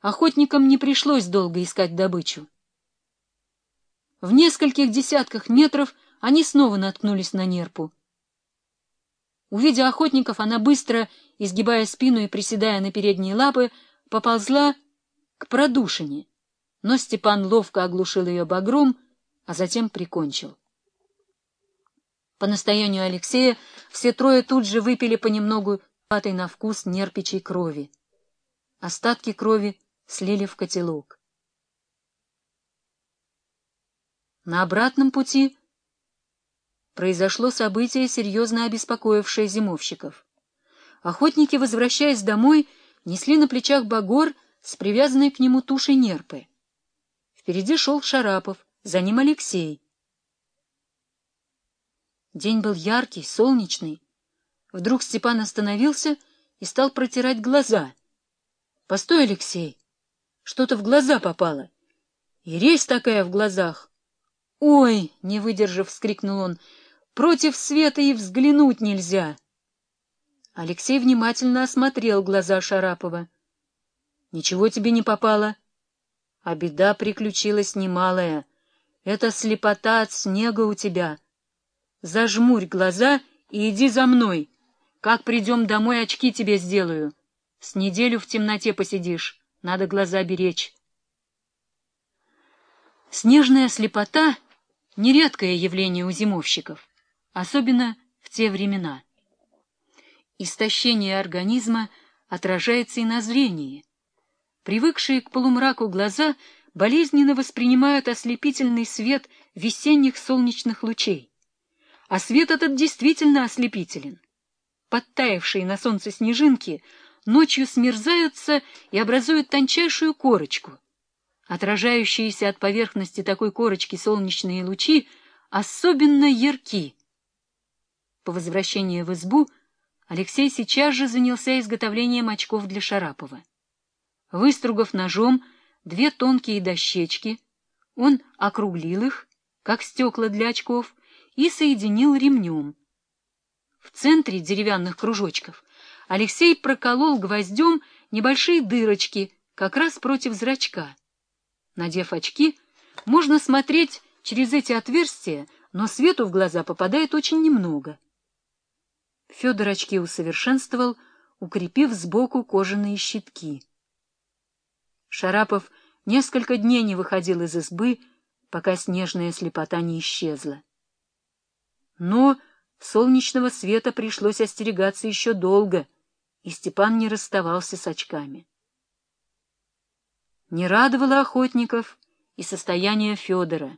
охотникам не пришлось долго искать добычу. В нескольких десятках метров они снова наткнулись на нерпу. Увидя охотников, она быстро, изгибая спину и приседая на передние лапы, поползла к продушине, но Степан ловко оглушил ее багром, а затем прикончил. По настоянию Алексея все трое тут же выпили понемногу патой на вкус нерпичей крови. Остатки крови слили в котелок. На обратном пути произошло событие, серьезно обеспокоившее зимовщиков. Охотники, возвращаясь домой, несли на плечах багор с привязанной к нему тушей нерпы. Впереди шел Шарапов, за ним Алексей. День был яркий, солнечный. Вдруг Степан остановился и стал протирать глаза. — Постой, Алексей! Что-то в глаза попало. И резь такая в глазах. «Ой!» — не выдержав, вскрикнул он. «Против света и взглянуть нельзя!» Алексей внимательно осмотрел глаза Шарапова. «Ничего тебе не попало?» «А беда приключилась немалая. Это слепота от снега у тебя. Зажмурь глаза и иди за мной. Как придем домой, очки тебе сделаю. С неделю в темноте посидишь, надо глаза беречь». Снежная слепота — нередкое явление у зимовщиков, особенно в те времена. Истощение организма отражается и на зрении. Привыкшие к полумраку глаза болезненно воспринимают ослепительный свет весенних солнечных лучей. А свет этот действительно ослепителен. Подтаявшие на солнце снежинки ночью смерзаются и образуют тончайшую корочку — Отражающиеся от поверхности такой корочки солнечные лучи особенно ярки. По возвращении в избу Алексей сейчас же занялся изготовлением очков для Шарапова. Выстругав ножом две тонкие дощечки, он округлил их, как стекла для очков, и соединил ремнем. В центре деревянных кружочков Алексей проколол гвоздем небольшие дырочки как раз против зрачка. Надев очки, можно смотреть через эти отверстия, но свету в глаза попадает очень немного. Федор очки усовершенствовал, укрепив сбоку кожаные щитки. Шарапов несколько дней не выходил из избы, пока снежная слепота не исчезла. Но солнечного света пришлось остерегаться еще долго, и Степан не расставался с очками. Не радовало охотников и состояние Федора.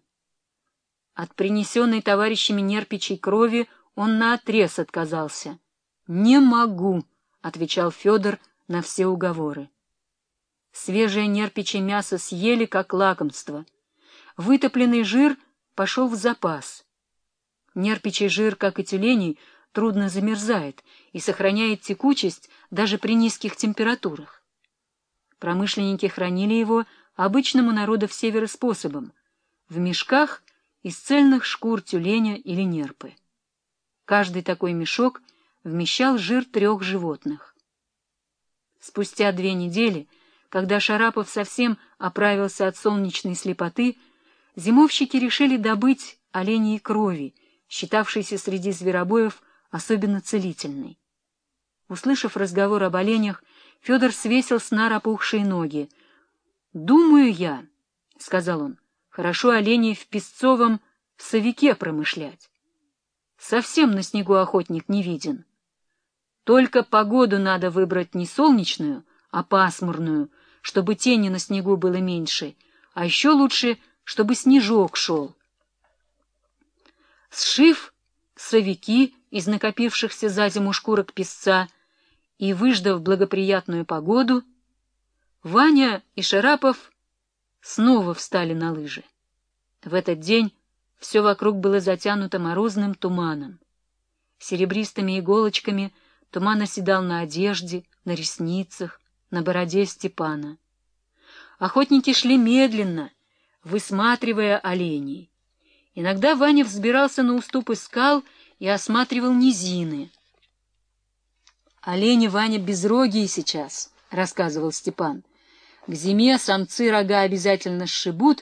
От принесенной товарищами нерпичей крови он наотрез отказался. «Не могу», — отвечал Федор на все уговоры. Свежее нерпичье мясо съели как лакомство. Вытопленный жир пошел в запас. Нерпичий жир, как и тюленей, трудно замерзает и сохраняет текучесть даже при низких температурах. Промышленники хранили его обычным у народов севера способом — в мешках из цельных шкур тюленя или нерпы. Каждый такой мешок вмещал жир трех животных. Спустя две недели, когда Шарапов совсем оправился от солнечной слепоты, зимовщики решили добыть оленей крови, считавшейся среди зверобоев особенно целительной. Услышав разговор об оленях, Федор свесил с нар опухшие ноги. — Думаю я, — сказал он, — хорошо оленей в Песцовом совике промышлять. Совсем на снегу охотник не виден. Только погоду надо выбрать не солнечную, а пасмурную, чтобы тени на снегу было меньше, а еще лучше, чтобы снежок шел. Сшив совики из накопившихся за зиму шкурок песца, и, выждав благоприятную погоду, Ваня и Шарапов снова встали на лыжи. В этот день все вокруг было затянуто морозным туманом. Серебристыми иголочками туман оседал на одежде, на ресницах, на бороде Степана. Охотники шли медленно, высматривая оленей. Иногда Ваня взбирался на уступы скал и осматривал низины — Олени Ваня безрогие сейчас, — рассказывал Степан. К зиме самцы рога обязательно сшибут,